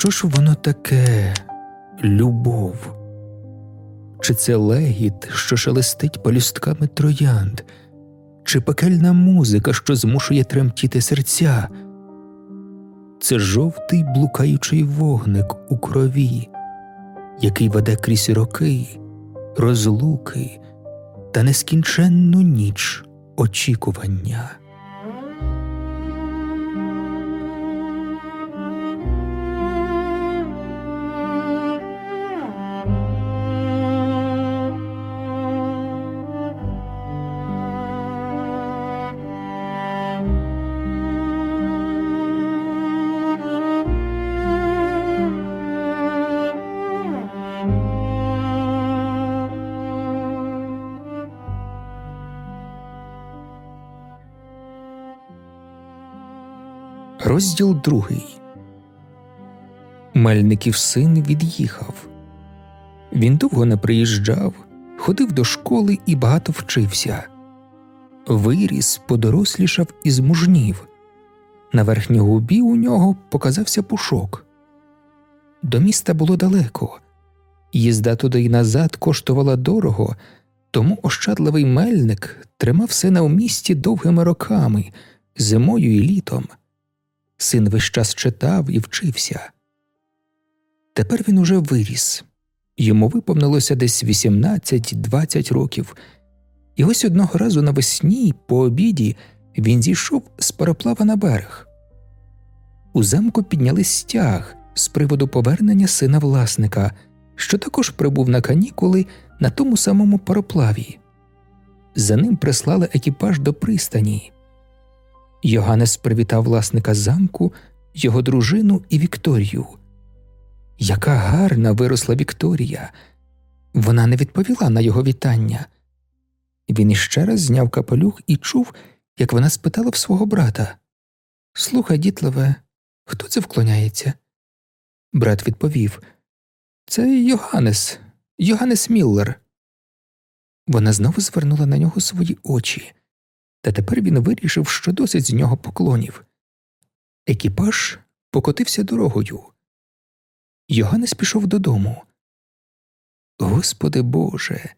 Що ж воно таке любов? Чи це легіт, що шелестить палюстками троянд, чи пекельна музика, що змушує тремтіти серця? Це жовтий блукаючий вогник у крові, який веде крізь роки, розлуки та нескінченну ніч очікування. Розділ другий. Мельників син від'їхав. Він довго не приїжджав, ходив до школи і багато вчився. Виріс, подорослішав і змужнів. На верхній губі у нього показався пушок. До міста було далеко. Їзда туди й назад коштувала дорого, тому ощадливий мельник тримав сина у місті довгими роками, зимою і літом. Син весь час читав і вчився. Тепер він уже виріс, йому виповнилося десь 18-20 років, і ось одного разу навесні, по обіді, він зійшов з пароплава на берег. У замку підняли стяг з приводу повернення сина власника, що також прибув на канікули на тому самому пароплаві. За ним прислали екіпаж до пристані. Йоганнес привітав власника замку, його дружину і Вікторію. Яка гарна виросла Вікторія! Вона не відповіла на його вітання. Він іще раз зняв капелюх і чув, як вона спитала в свого брата Слухай, дітлеве, хто це вклоняється? Брат відповів Це Йоганнес, Йоганнес Міллер. Вона знову звернула на нього свої очі. Та тепер він вирішив, що досить з нього поклонів. Екіпаж покотився дорогою. Йоганнес пішов додому. Господи Боже,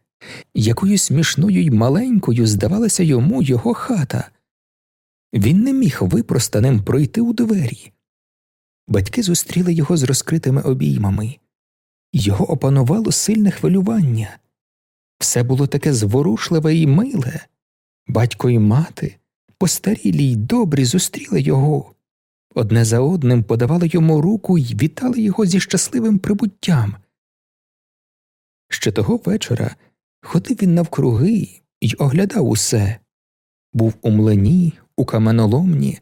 якою смішною й маленькою здавалася йому його хата. Він не міг випростаним пройти у двері. Батьки зустріли його з розкритими обіймами. Його опанувало сильне хвилювання. Все було таке зворушливе і миле. Батько і мати, постарілі й добрі, зустріли його, одне за одним подавали йому руку й вітали його зі щасливим прибуттям. Ще того вечора ходив він навкруги й оглядав усе був у млині, у каменоломні,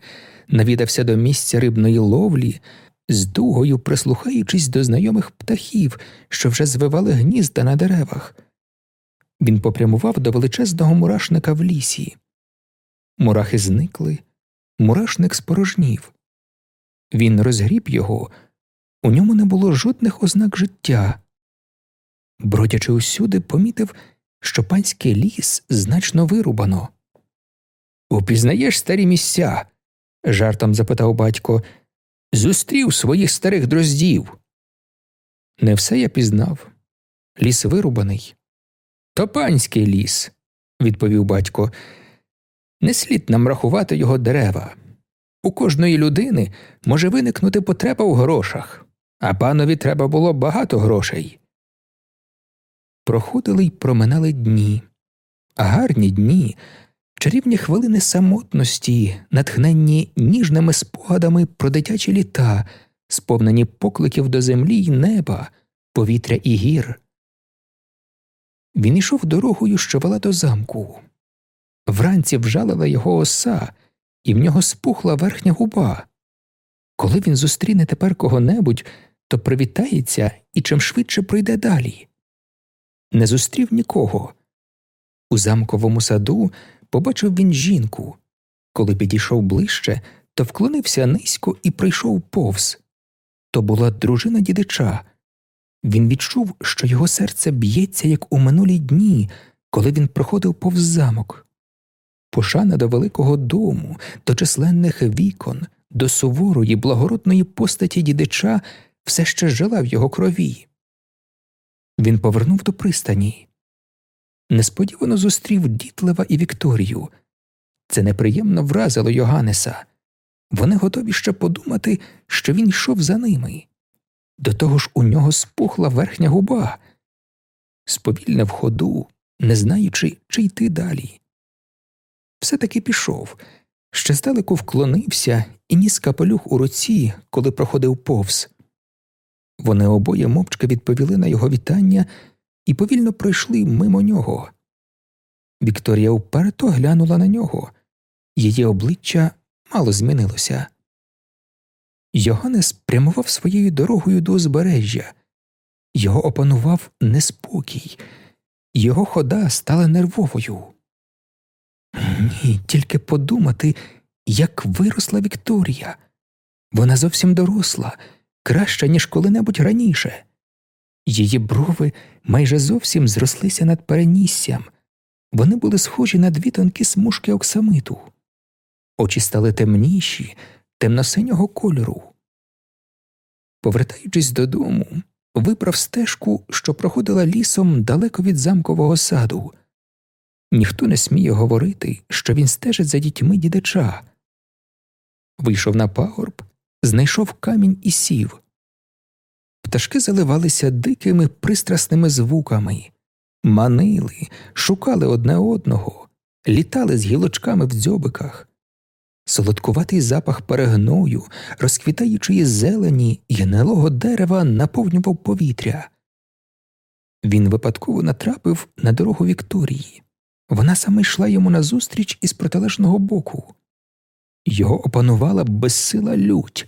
навідався до місця рибної ловлі, з дугою прислухаючись до знайомих птахів, що вже звивали гнізда на деревах. Він попрямував до величезного мурашника в лісі. Мурахи зникли, мурашник спорожнів. Він розгріб його, у ньому не було жодних ознак життя. Бродячи усюди, помітив, що панський ліс значно вирубано. Упізнаєш старі місця? жартом запитав батько. Зустрів своїх старих дроздів. Не все я пізнав. Ліс вирубаний. То панський ліс, відповів батько. Не слід нам рахувати його дерева. У кожної людини може виникнути потреба у грошах, а панові треба було багато грошей. Проходили й проминали дні, гарні дні, чарівні хвилини самотності, натхненні ніжними спогадами про дитячі літа, сповнені покликів до землі й неба, повітря і гір. Він ішов дорогою, що вела до замку. Вранці вжалила його оса, і в нього спухла верхня губа. Коли він зустріне тепер кого-небудь, то привітається і чим швидше пройде далі. Не зустрів нікого. У замковому саду побачив він жінку. Коли підійшов ближче, то вклонився низько і прийшов повз. То була дружина дідича. Він відчув, що його серце б'ється, як у минулі дні, коли він проходив повз замок. Пошана до великого дому, до численних вікон, до суворої, благородної постаті дідича все ще жила в його крові. Він повернув до пристані. Несподівано зустрів Дітлева і Вікторію. Це неприємно вразило Йоганнеса. Вони готові ще подумати, що він йшов за ними. До того ж у нього спухла верхня губа, сповільнив ходу, не знаючи, чи йти далі. Все таки пішов, ще здалеку вклонився і ніс капелюх у руці, коли проходив повз. Вони обоє мовчки відповіли на його вітання і повільно пройшли мимо нього. Вікторія вперто глянула на нього, її обличчя мало змінилося. Йоганнес прямував своєю дорогою до узбережжя, його опанував неспокій, його хода стала нервовою. Ні, тільки подумати, як виросла Вікторія. Вона зовсім доросла, краща, ніж коли-небудь раніше. Її брови майже зовсім зрослися над переніссям, вони були схожі на дві тонкі смужки оксамиту, очі стали темніші, темно-синього кольору. Повертаючись додому, вибрав стежку, що проходила лісом далеко від замкового саду. Ніхто не сміє говорити, що він стежить за дітьми дідача. Вийшов на пагорб, знайшов камінь і сів. Пташки заливалися дикими пристрасними звуками, манили, шукали одне одного, літали з гілочками в дзьобиках. Солодкуватий запах перегною, розквітаючої зелені і гнилого дерева наповнював повітря. Він випадково натрапив на дорогу Вікторії. Вона саме йшла йому назустріч із протилежного боку. Його опанувала безсила лють.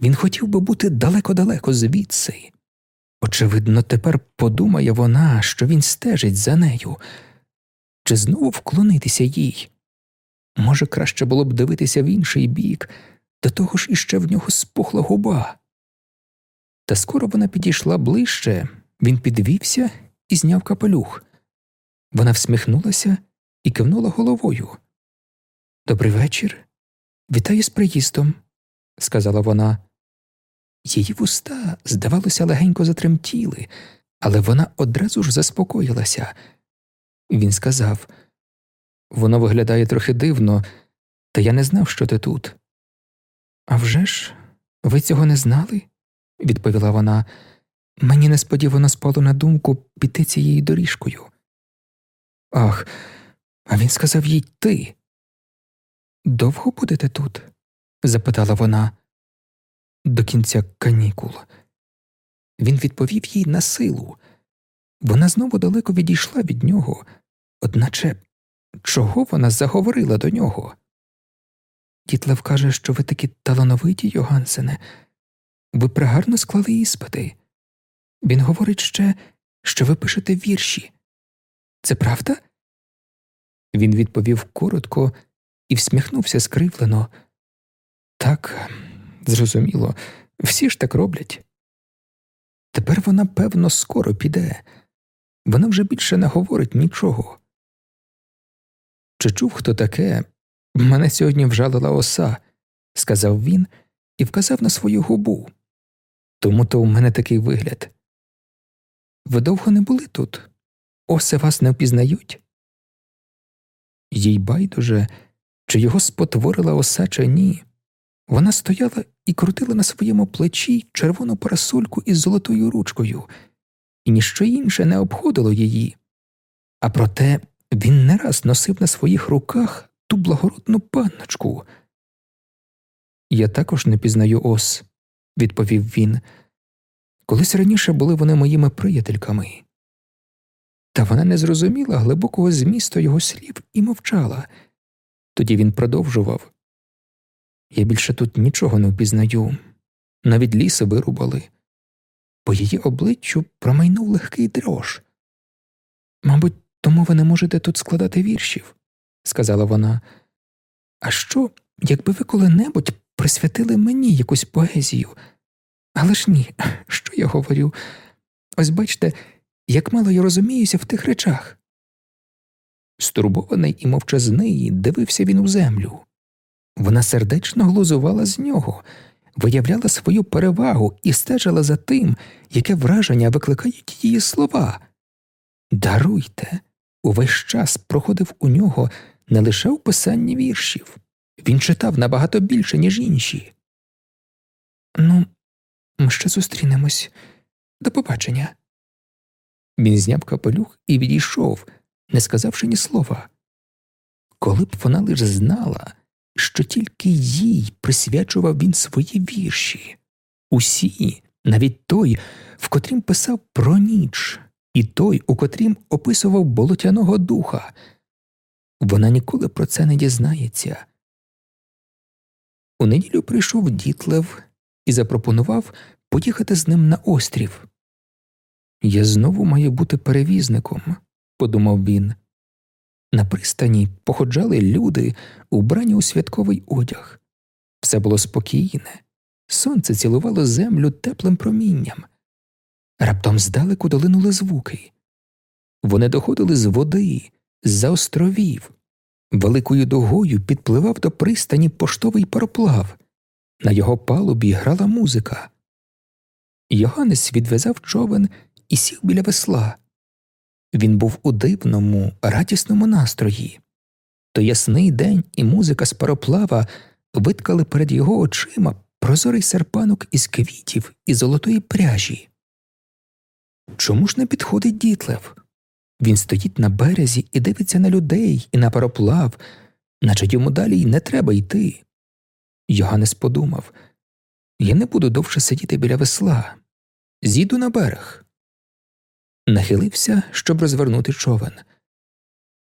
Він хотів би бути далеко-далеко звідси. Очевидно, тепер подумає вона, що він стежить за нею, чи знову вклонитися їй. Може, краще було б дивитися в інший бік, до того ж іще в нього спухла губа. Та скоро вона підійшла ближче, він підвівся і зняв капелюх. Вона всміхнулася і кивнула головою. Добрий вечір. Вітаю з приїздом, сказала вона. Її вуста, здавалося, легенько затремтіли, але вона одразу ж заспокоїлася. Він сказав Воно виглядає трохи дивно, та я не знав, що ти тут. «А вже ж, ви цього не знали? відповіла вона. Мені несподівано спало на думку піти цією доріжкою. Ах, а він сказав їй ти. Довго будете тут? запитала вона. До кінця канікул. Він відповів їй на силу. Вона знову далеко відійшла від нього, одначе чого вона заговорила до нього? Дітлев каже, що ви такі талановиті, Йогансене, ви пригарно склали іспити. Він говорить ще, що ви пишете вірші. Це правда? Він відповів коротко і всміхнувся скривлено. Так, зрозуміло, всі ж так роблять. Тепер вона, певно, скоро піде, вона вже більше не говорить нічого. Чи чув хто таке? Мене сьогодні вжалила оса, сказав він і вказав на свою губу. Тому то у мене такий вигляд. Ви довго не були тут? Оси вас не впізнають? Їй байдуже, чи його спотворила оса, чи ні. Вона стояла і крутила на своєму плечі червону парасольку із золотою ручкою, і ніщо інше не обходило її. А проте він не раз носив на своїх руках ту благородну панночку. Я також не пізнаю ос, відповів він. Колись раніше були вони моїми приятельками. Та вона не зрозуміла глибокого змісту його слів і мовчала. Тоді він продовжував Я більше тут нічого не впізнаю, навіть ліси вирубали. По її обличчю промайнув легкий дрож. Мабуть, тому ви не можете тут складати віршів, сказала вона. А що, якби ви коли-небудь присвятили мені якусь поезію? Але ж ні, що я говорю? Ось бачте, як мало я розуміюся в тих речах. Стурбований і мовчазний, дивився він у землю. Вона сердечно глузувала з нього, виявляла свою перевагу і стежила за тим, яке враження викликають її слова. Даруйте, увесь час проходив у нього не лише у писанні віршів, він читав набагато більше, ніж інші. Ну, ми ще зустрінемось. До побачення. Він зняв капелюх і відійшов, не сказавши ні слова. Коли б вона лише знала, що тільки їй присвячував він свої вірші, усі, навіть той, в котрім писав про ніч, і той, у котрім описував болотяного духа, вона ніколи про це не дізнається. У неділю прийшов дітлев і запропонував поїхати з ним на острів. Я знову маю бути перевізником, подумав він. На пристані походжали люди, убрані у святковий одяг. Все було спокійне, сонце цілувало землю теплим промінням. Раптом здалеку долинули звуки. Вони доходили з води, з-за островів. Великою дугою підпливав до пристані поштовий пароплав. На його палубі грала музика. Йоганнес відв'язав човен і сів біля весла. Він був у дивному, радісному настрої. То ясний день і музика з пароплава виткали перед його очима прозорий серпанок із квітів і золотої пряжі. Чому ж не підходить дітлев? Він стоїть на березі і дивиться на людей і на пароплав, наче йому далі й не треба йти. Йоганнес подумав я не буду довше сидіти біля весла, зійду на берег. Нахилився, щоб розвернути човен.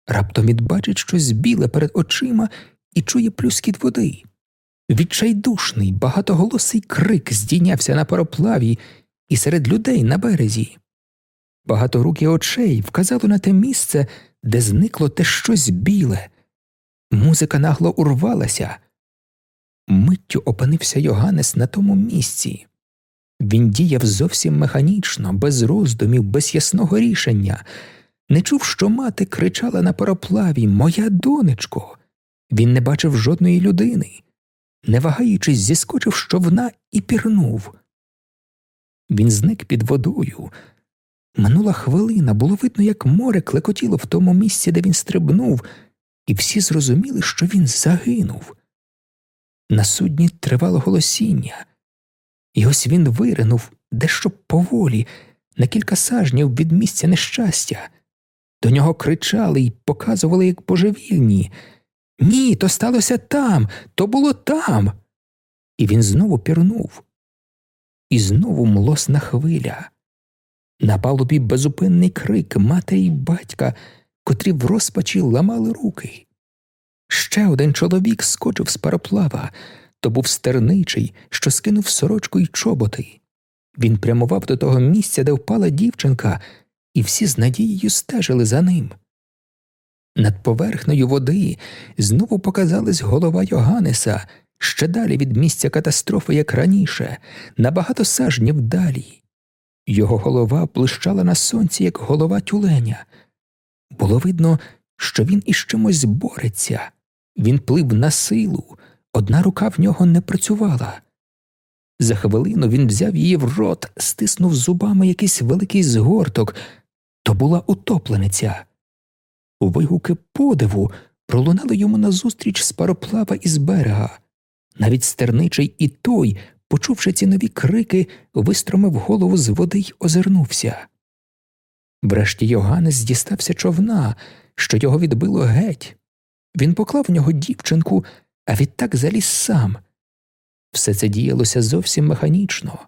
Раптом він бачить щось біле перед очима і чує плюскіт води. Відчайдушний, багатоголосий крик здійнявся на пароплаві і серед людей на березі. Багаторукі очей вказало на те місце, де зникло те щось біле. Музика нагло урвалася. Миттю опинився Йоганнес на тому місці. Він діяв зовсім механічно, без роздумів, без ясного рішення, не чув, що мати кричала на пароплаві Моя донечко. Він не бачив жодної людини, не вагаючись, зіскочив з човна і пірнув. Він зник під водою. Минула хвилина, було видно, як море клекотіло в тому місці, де він стрибнув, і всі зрозуміли, що він загинув. На судні тривало голосіння, і ось він виринув дещо поволі, на кілька сажнів від місця нещастя. До нього кричали й показували, як божевільні. Ні, то сталося там, то було там. І він знову пірнув. І знову млосна хвиля. На палубі безупинний крик матері й батька, котрі в розпачі ламали руки. Ще один чоловік скочив з пароплава, то був стерничий, що скинув сорочку й чоботи. Він прямував до того місця, де впала дівчинка, і всі з надією стежили за ним. Над поверхнею води знову показалась голова Йоганнеса, ще далі від місця катастрофи, як раніше, набагато сажнів далі. Його голова блищала на сонці, як голова тюленя. Було видно, що він із чимось бореться, він плив на силу, одна рука в нього не працювала. За хвилину він взяв її в рот, стиснув зубами якийсь великий згорток то була утоплениця. Вигуки подиву пролунали йому назустріч з пароплава із берега. Навіть стерничий і той почувши ці нові крики, вистромив голову з води й озирнувся. Врешті Йоганнес дістався човна, що його відбило геть. Він поклав в нього дівчинку, а відтак заліз сам. Все це діялося зовсім механічно.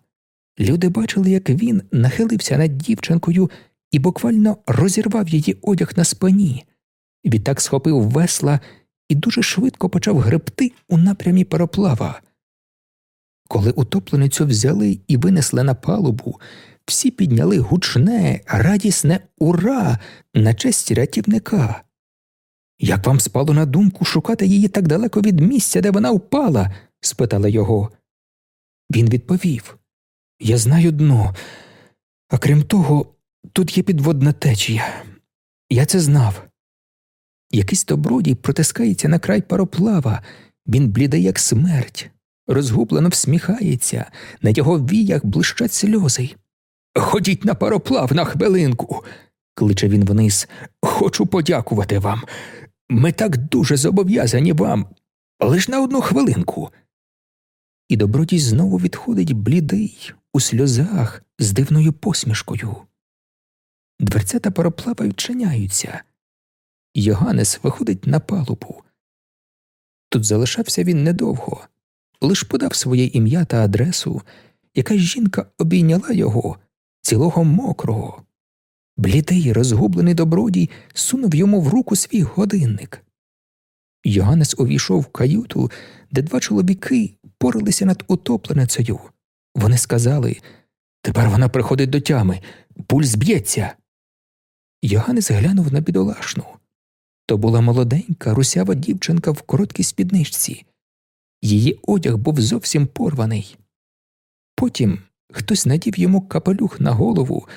Люди бачили, як він нахилився над дівчинкою і буквально розірвав її одяг на спині, відтак схопив весла і дуже швидко почав гребти у напрямі пароплава. Коли утопленицю взяли і винесли на палубу, всі підняли гучне, радісне ура на честь рятівника. Як вам спало на думку шукати її так далеко від місця, де вона впала? спитала його. Він відповів Я знаю дно, а крім того, тут є підводна течія. Я це знав. Якийсь добродій протискається на край пароплава, він блідий, як смерть. Розгублено всміхається, на його віях блищать сльози. Ходіть на пароплав на хвилинку, кличе він вниз. Хочу подякувати вам. Ми так дуже зобов'язані вам, лиш на одну хвилинку. І добродій знову відходить блідий, у сльозах, з дивною посмішкою. Дверцята пароплава відчиняються. Йоганнес виходить на палубу. Тут залишався він недовго, лиш подав своє ім'я та адресу, якась жінка обійняла його, цілого мокрого. Блідий, розгублений добродій сунув йому в руку свій годинник. Йоганнес увійшов в каюту, де два чоловіки поралися над утопленицею. Вони сказали тепер вона приходить до тями, пульс б'ється. Йоганнес глянув на бідолашну. То була молоденька, русява дівчинка в короткій спідничці. Її одяг був зовсім порваний. Потім хтось надів йому капелюх на голову,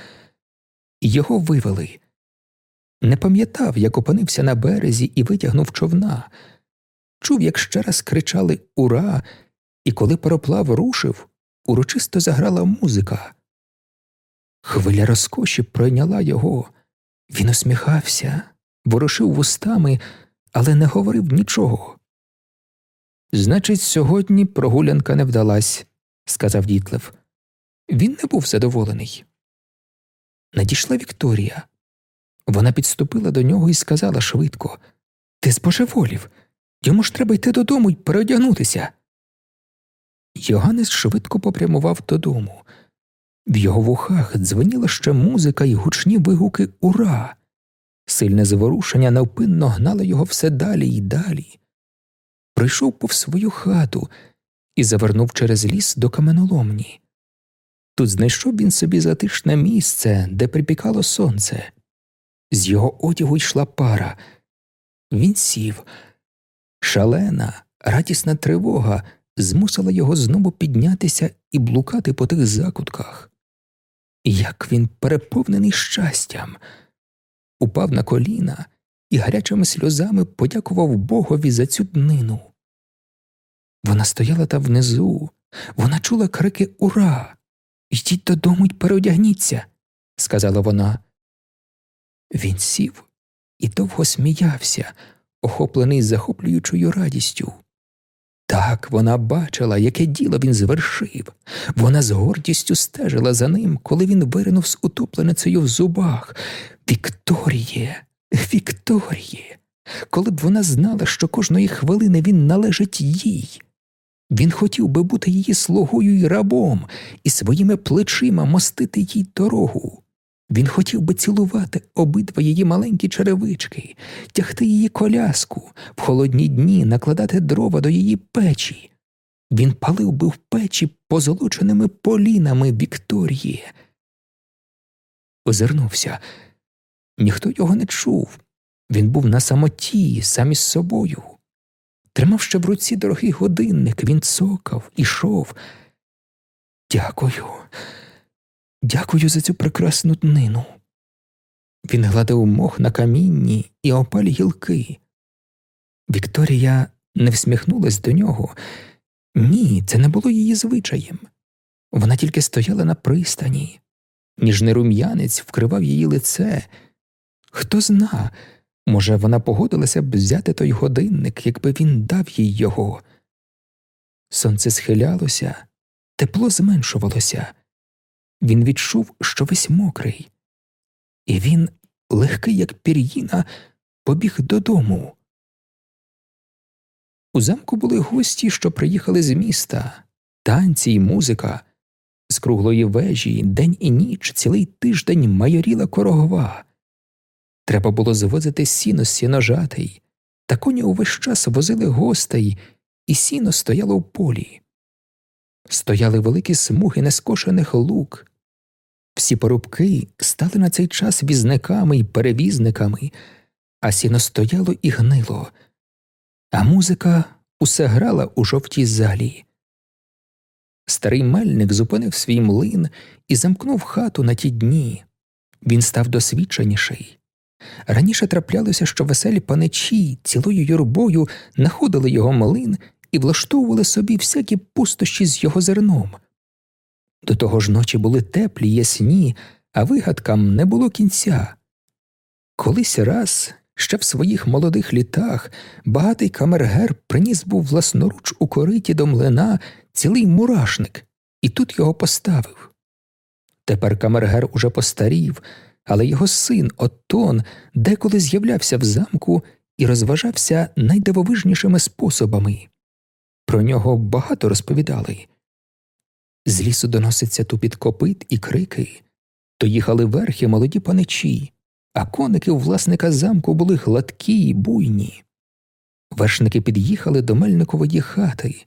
його вивели. Не пам'ятав, як опинився на березі і витягнув човна. Чув, як ще раз кричали Ура! І коли пароплав рушив, урочисто заграла музика. Хвиля розкоші пройняла його. Він усміхався, ворушив вустами, але не говорив нічого. Значить, сьогодні прогулянка не вдалась, сказав Дітлев. Він не був задоволений. Надійшла Вікторія. Вона підступила до нього і сказала швидко Ти збожеволів. Йому ж треба йти додому й переодягнутися. Йоганнес швидко попрямував додому. В його вухах дзвеніла ще музика і гучні вигуки Ура! Сильне зворушення невпинно гнало його все далі й далі. Прийшов повз свою хату і завернув через ліс до каменоломні. Тут знайшов він собі затишне місце, де припікало сонце. З його одягу йшла пара. Він сів. Шалена, радісна тривога змусила його знову піднятися і блукати по тих закутках. Як він переповнений щастям, упав на коліна і гарячими сльозами подякував Богові за цю днину. Вона стояла там внизу, вона чула крики Ура! Йдіть додому й переодягніться, сказала вона. Він сів і довго сміявся, охоплений захоплюючою радістю. Так вона бачила, яке діло він звершив. Вона з гордістю стежила за ним, коли він виринув з утопленицею в зубах. Вікторіє, Вікторіє, коли б вона знала, що кожної хвилини він належить їй. Він хотів би бути її слугою й рабом і своїми плечима мостити їй дорогу. Він хотів би цілувати обидва її маленькі черевички, тягти її коляску, в холодні дні накладати дрова до її печі. Він палив би в печі позолоченими полінами Вікторії. Озирнувся. Ніхто його не чув. Він був на самоті, сам із собою. Тримав ще в руці дорогий годинник, він цокав, ішов. Дякую, дякую за цю прекрасну днину. Він гладив мох на камінні і опалі гілки. Вікторія не всміхнулась до нього. Ні, це не було її звичаєм. Вона тільки стояла на пристані, ніжний рум'янець вкривав її лице. Хто зна, Може, вона погодилася б взяти той годинник, якби він дав їй його. Сонце схилялося, тепло зменшувалося. Він відчув, що весь мокрий, і він, легкий, як пір'їна, побіг додому. У замку були гості, що приїхали з міста, танці й музика. З круглої вежі день і ніч цілий тиждень майоріла корогва. Треба було звозити сіно з сіножатий, та коні увесь час возили гостей, і сіно стояло в полі. Стояли великі смуги нескошених лук. Всі порубки стали на цей час візниками й перевізниками, а сіно стояло і гнило, а музика усе грала у жовтій залі. Старий мельник зупинив свій млин і замкнув хату на ті дні. Він став досвідченіший. Раніше траплялося, що веселі паничі цілою юрбою находили його малин і влаштовували собі всякі пустощі з його зерном. До того ж ночі були теплі, ясні, а вигадкам не було кінця. Колись раз, ще в своїх молодих літах, багатий камергер приніс був власноруч у кориті до млина цілий мурашник, і тут його поставив. Тепер камергер уже постарів, але його син Оттон деколи з'являвся в замку і розважався найдивовижнішими способами. Про нього багато розповідали. З лісу доноситься тупіт копит і крики, то їхали верхи молоді паничі, а коники у власника замку були гладкі й буйні. Вершники під'їхали до мельникової хати,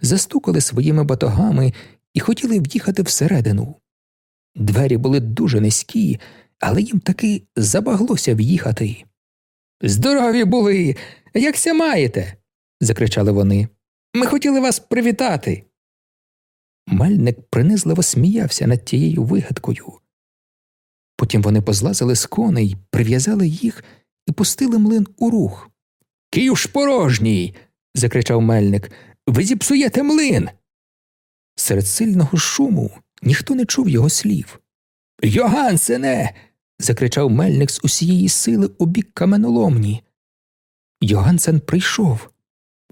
застукали своїми батогами і хотіли в'їхати всередину. Двері були дуже низькі, але їм таки забаглося в'їхати. Здорові були, якся маєте. закричали вони. Ми хотіли вас привітати. Мельник принизливо сміявся над тією вигадкою. Потім вони позлазили з коней, прив'язали їх і пустили млин у рух. Київ порожній. закричав мельник. Ви зіпсуєте млин. Серед сильного шуму ніхто не чув його слів. Йогансене. Закричав мельник з усієї сили у бік каменоломні. Йогансен прийшов.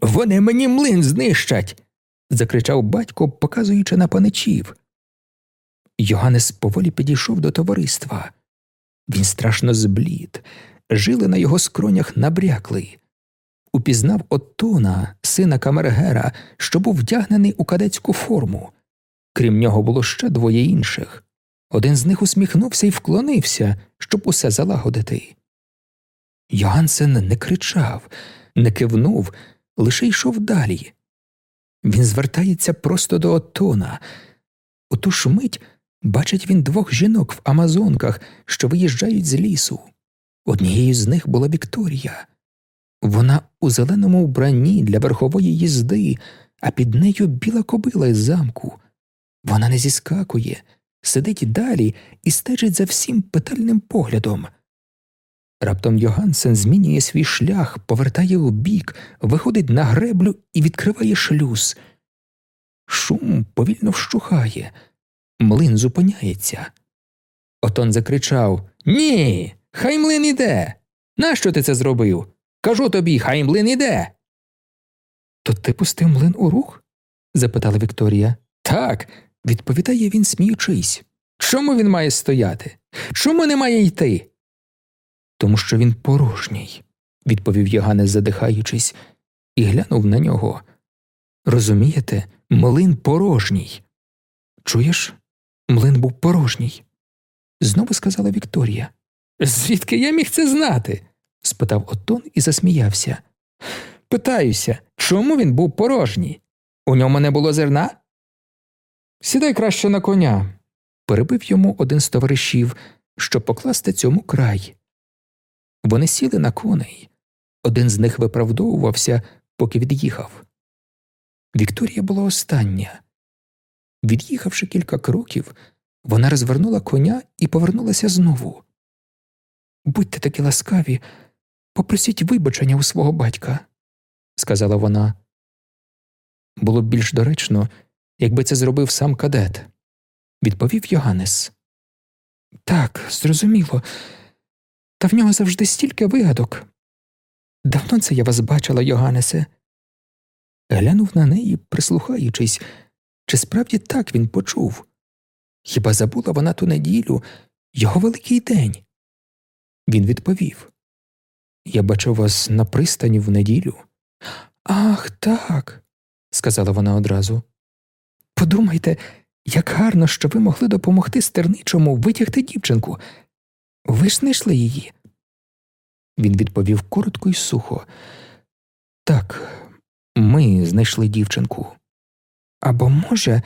Вони мені млин знищать. закричав батько, показуючи на паничів. Йоганнес поволі підійшов до товариства. Він страшно зблід, жили на його скронях набрякли. Упізнав Оттона, сина Камергера, що був вдягнений у кадетську форму. Крім нього було ще двоє інших. Один з них усміхнувся і вклонився, щоб усе залагодити. Йогансен не кричав, не кивнув, лише йшов далі. Він звертається просто до Оттона. У ту ж мить бачить він двох жінок в Амазонках, що виїжджають з лісу. Однією з них була Вікторія. Вона у зеленому вбранні для верхової їзди, а під нею біла кобила із замку. Вона не зіскакує, сидить далі і стежить за всім питальним поглядом. Раптом Йогансен змінює свій шлях, повертає у бік, виходить на греблю і відкриває шлюз. Шум повільно вщухає, млин зупиняється. Отон закричав Ні, хай млин іде. Нащо ти це зробив? Кажу тобі, хай млин іде. То ти пустив млин у рух? запитала Вікторія. Так, відповідає він, сміючись. Чому він має стояти? Чому не має йти? Тому що він порожній, відповів Йоганнес, задихаючись, і глянув на нього. Розумієте, млин порожній. Чуєш? Млин був порожній. Знову сказала Вікторія. Звідки я міг це знати? спитав Отон і засміявся. Питаюся, чому він був порожній? У ньому не було зерна? Сідай краще на коня, перебив йому один з товаришів, щоб покласти цьому край. Вони сіли на коней. Один з них виправдовувався, поки від'їхав. Вікторія була остання. Від'їхавши кілька кроків, вона розвернула коня і повернулася знову. Будьте такі ласкаві, попросіть вибачення у свого батька, сказала вона. Було б більш доречно, якби це зробив сам кадет, відповів Йоганнес. Так, зрозуміло, та в нього завжди стільки вигадок. Давно це я вас бачила, Йоганнесе. Глянув на неї, прислухаючись, чи справді так він почув. Хіба забула вона ту неділю, його великий день? Він відповів Я бачу вас на пристані в неділю. Ах, так, сказала вона одразу. Подумайте, як гарно, що ви могли допомогти стерничому витягти дівчинку. Ви ж знайшли її. Він відповів коротко й сухо. Так, ми знайшли дівчинку. Або, може,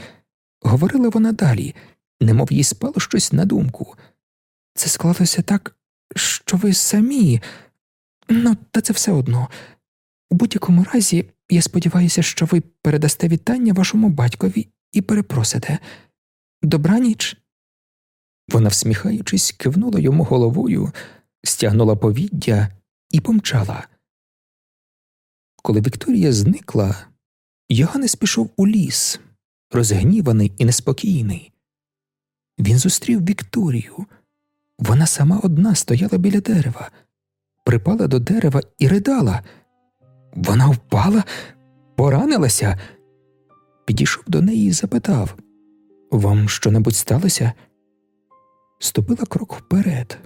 говорила вона далі, немов їй спало щось на думку. Це склалося так, що ви самі, ну, та це все одно. У будь-якому разі, я сподіваюся, що ви передасте вітання вашому батькові і перепросите. Добраніч. Вона, всміхаючись, кивнула йому головою, стягнула повіддя і помчала. Коли Вікторія зникла, Йоганнес пішов у ліс, розгніваний і неспокійний. Він зустрів Вікторію. Вона сама одна стояла біля дерева, припала до дерева і ридала. Вона впала, поранилася. Підійшов до неї і запитав Вам що-небудь сталося? Ступила крок вперед,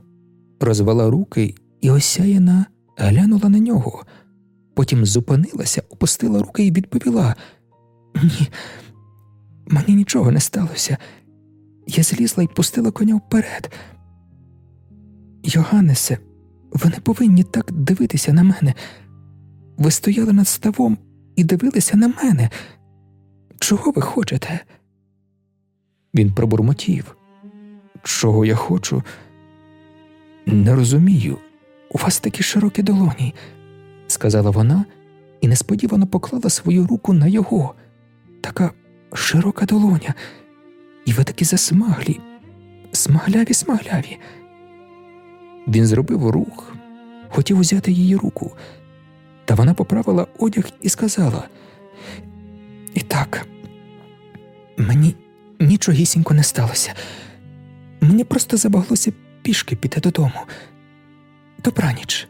розвела руки і осяяна глянула на нього. Потім зупинилася, опустила руки і відповіла Ні, мені нічого не сталося. Я злізла і пустила коня вперед. Йоганнесе, ви не повинні так дивитися на мене. Ви стояли над ставом і дивилися на мене. Чого ви хочете? Він пробурмотів. Чого я хочу? Не розумію. У вас такі широкі долоні, сказала вона і несподівано поклала свою руку на його. Така широка долоня, і ви такі засмаглі, смагляві, смагляві. Він зробив рух, хотів узяти її руку, та вона поправила одяг і сказала: І так, мені нічогісінько не сталося. Мені просто забаглося пішки піти додому. Добраніч.